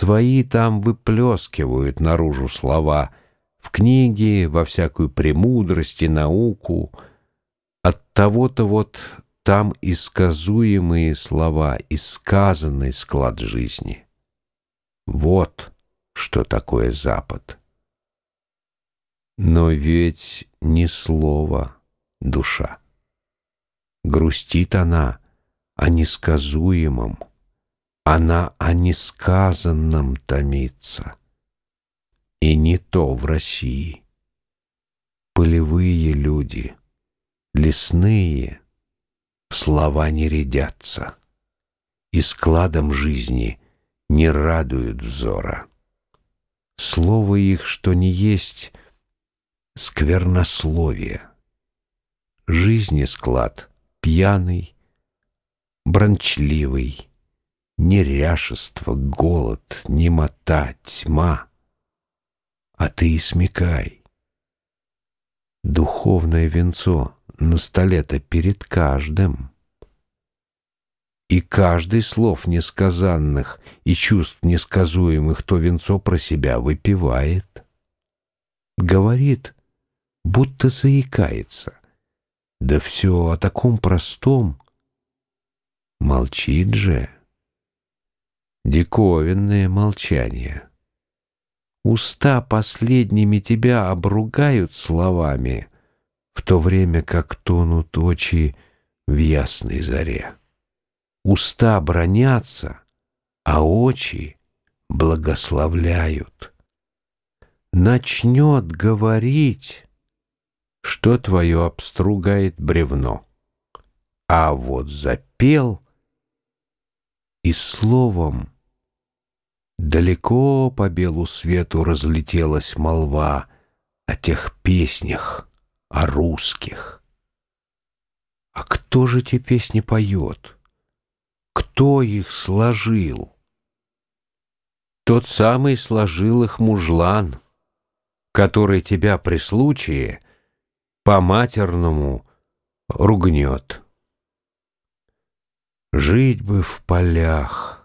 Свои там выплескивают наружу слова, в книге, во всякую премудрость и науку. От того-то вот там и сказуемые слова, и сказанный склад жизни. Вот что такое Запад. Но ведь не слово душа. Грустит она о несказуемом, она о несказанном томится. И не то в России. Полевые люди, лесные, в слова не рядятся, и складом жизни не радуют взора. Слово их, что не есть, сквернословие. Жизни склад пьяный, брончливый, неряшество, голод, немота, тьма. А ты и смекай. Духовное венцо на столе-то перед каждым. И каждый слов несказанных и чувств несказуемых то венцо про себя выпивает. Говорит, будто заикается. Да все о таком простом. Молчит же. Диковинное молчание. Уста последними тебя обругают словами, в то время как тонут очи в ясной заре. Уста бронятся, а очи благословляют. Начнет говорить, что твое обстругает бревно. А вот запел и словом далеко по белу свету разлетелась молва о тех песнях, о русских. А кто же эти песни поет? Кто их сложил? Тот самый сложил их мужлан, который тебя при случае по-матерному ругнет. Жить бы в полях,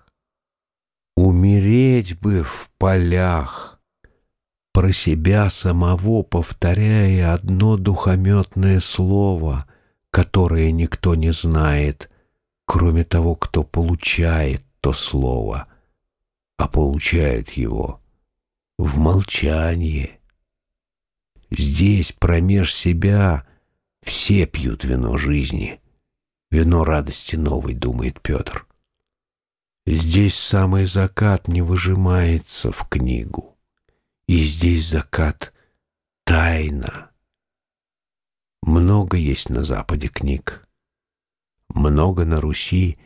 умереть бы в полях про себя самого повторяя одно духометное слово, которое никто не знает, кроме того, кто получает то слово, а получает его в молчании. Здесь, промеж себя, все пьют вино жизни, вино радости новой, думает Петр. Здесь самый закат не выжимается в книгу. И здесь закат — тайна. Много есть на Западе книг, много на Руси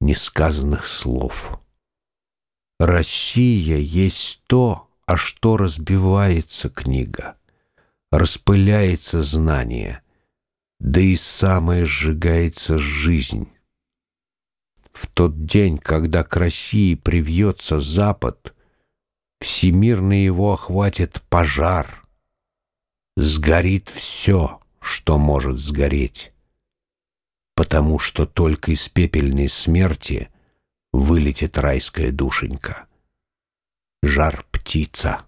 несказанных слов. Россия есть то, а что разбивается книга, распыляется знание, да и самое сжигается жизнь. В тот день, когда к России привьется Запад — всемирно его охватит пожар. Сгорит все, что может сгореть, потому что только из пепельной смерти вылетит райская душенька. Жар-птица.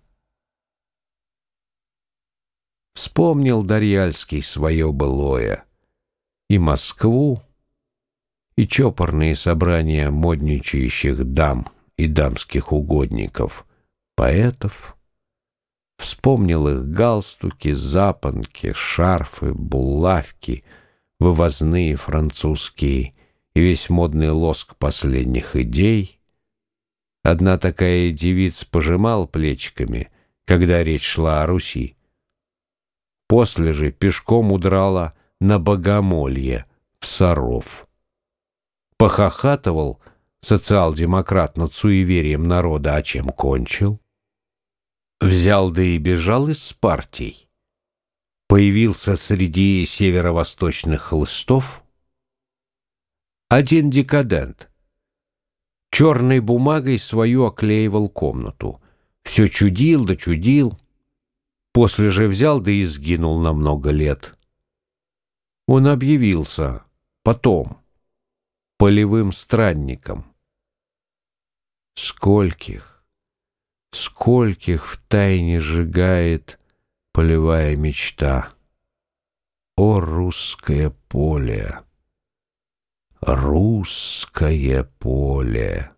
Вспомнил Дарьяльский свое былое, и Москву, и чопорные собрания модничающих дам и дамских угодников — поэтов, вспомнил их галстуки, запонки, шарфы, булавки, вывозные французские и весь модный лоск последних идей. Одна такая девица пожимал плечиками, когда речь шла о Руси. После же пешком удрала на богомолье в Саров. Похохатывал социал-демократ над суеверием народа, а чем кончил? Взял да и бежал из партий. Появился среди северо-восточных хлыстов один декадент. Черной бумагой свою оклеивал комнату. Все чудил да чудил. После же взял да и сгинул на много лет. Он объявился потом полевым странником. Скольких, скольких в тайне сжигает полевая мечта. О, русское поле! Русское поле!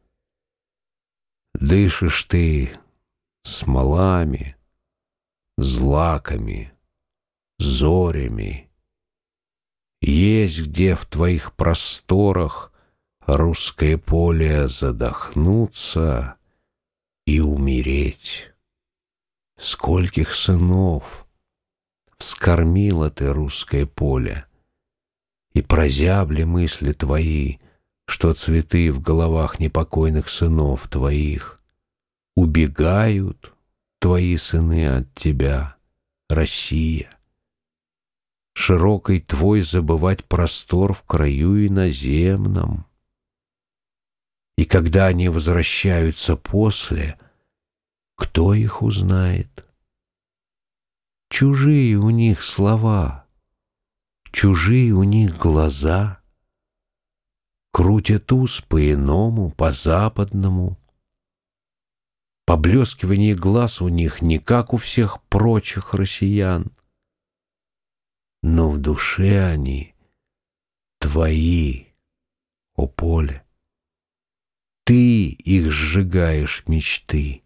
Дышишь ты смолами, злаками, зорями. Есть где в твоих просторах русское поле задохнуться и умереть. Скольких сынов вскормила ты русское поле, и прозябли мысли твои, что цветы в головах непокойных сынов твоих. Убегают твои сыны от тебя, Россия. Широкой твой забывать простор в краю иноземном. И когда они возвращаются после, кто их узнает? Чужие у них слова, чужие у них глаза. Крутят ус по-иному, по-западному. Поблескивание глаз у них не как у всех прочих россиян. Но в душе они твои, о поле. Ты их сжигаешь мечты,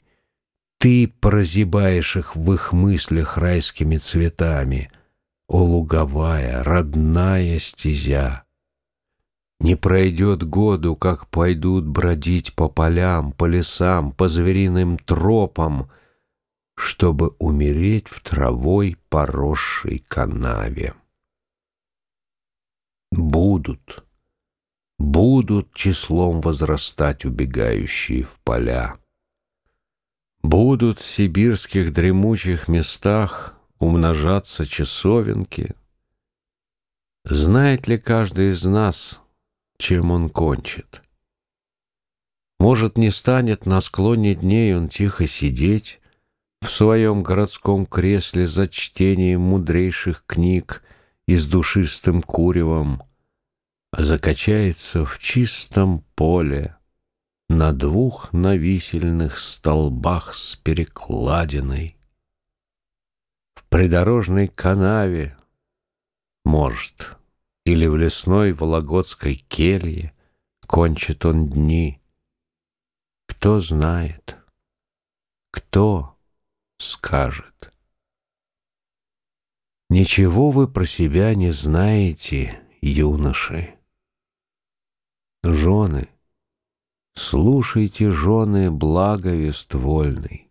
Ты прозябаешь их в их мыслях райскими цветами, О луговая, родная стезя. Не пройдет году, как пойдут бродить по полям, по лесам, по звериным тропам, Чтобы умереть в травой поросшей канаве. Будут будут числом возрастать убегающие в поля. Будут в сибирских дремучих местах умножаться часовенки. Знает ли каждый из нас, чем он кончит? Может, не станет на склоне дней он тихо сидеть в своем городском кресле за чтением мудрейших книг и с душистым куревом, закачается в чистом поле на двух нависельных столбах с перекладиной. В придорожной канаве, может, или в лесной вологодской келье кончит он дни. Кто знает, кто скажет. Ничего вы про себя не знаете, юноши. Жены, слушайте, жены, благовест вольный.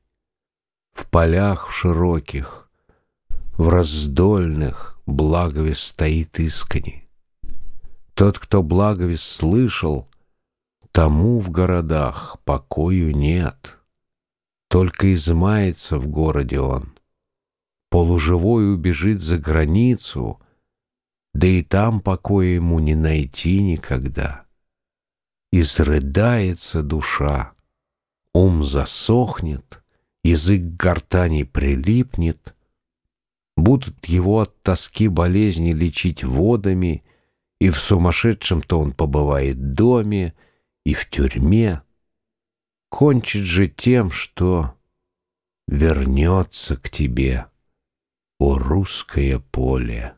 В полях в широких, в раздольных благовест стоит искренне. Тот, кто благовест слышал, тому в городах покою нет. Только измается в городе он. Полуживой убежит за границу, да и там покоя ему не найти никогда. Изрыдается душа, ум засохнет, язык гортани прилипнет, будут его от тоски болезни лечить водами, и в сумасшедшем-то он побывает доме, и в тюрьме, кончит же тем, что вернется к тебе, о русское поле.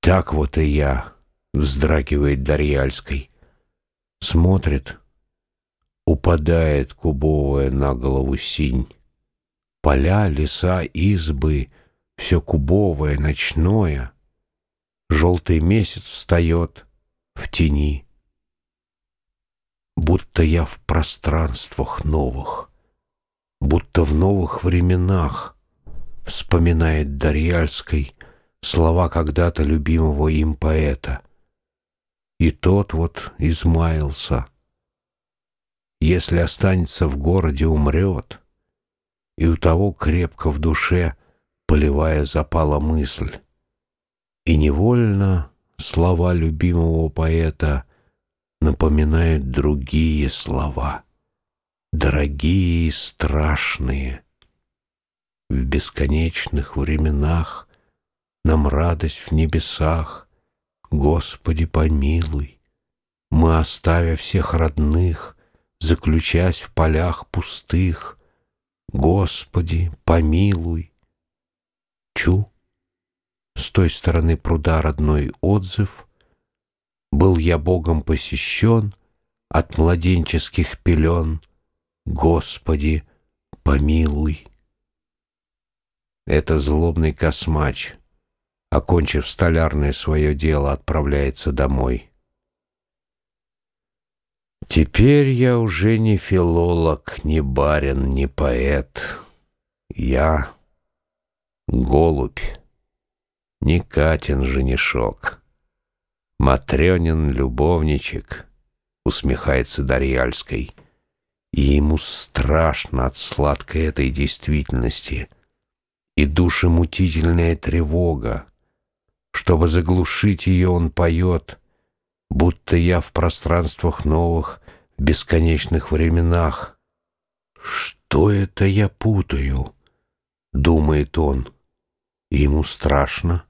Так вот и я вздрагивает Дарьяльской. Смотрит, упадает кубовая на голову синь. Поля, леса, избы, все кубовое, ночное. Желтый месяц встает в тени. Будто я в пространствах новых, будто в новых временах, вспоминает Дарьяльской слова когда-то любимого им поэта — и тот вот измаялся. Если останется в городе, умрет. И у того крепко в душе полевая запала мысль. И невольно слова любимого поэта напоминают другие слова, дорогие и страшные. В бесконечных временах нам радость в небесах — Господи, помилуй, мы, оставя всех родных, заключась в полях пустых. Господи, помилуй. Чу, с той стороны пруда родной отзыв. Был я Богом посещен от младенческих пелен. Господи, помилуй. Это злобный космач, окончив столярное свое дело, отправляется домой. Теперь я уже не филолог, не барин, не поэт. Я голубь, не Катин женишок. Матрёнин любовничек, усмехается Дарьяльской. И ему страшно от сладкой этой действительности. И душемутительная тревога. Чтобы заглушить ее, он поет — будто я в пространствах новых, бесконечных временах. «Что это я путаю?» — думает он. ему страшно.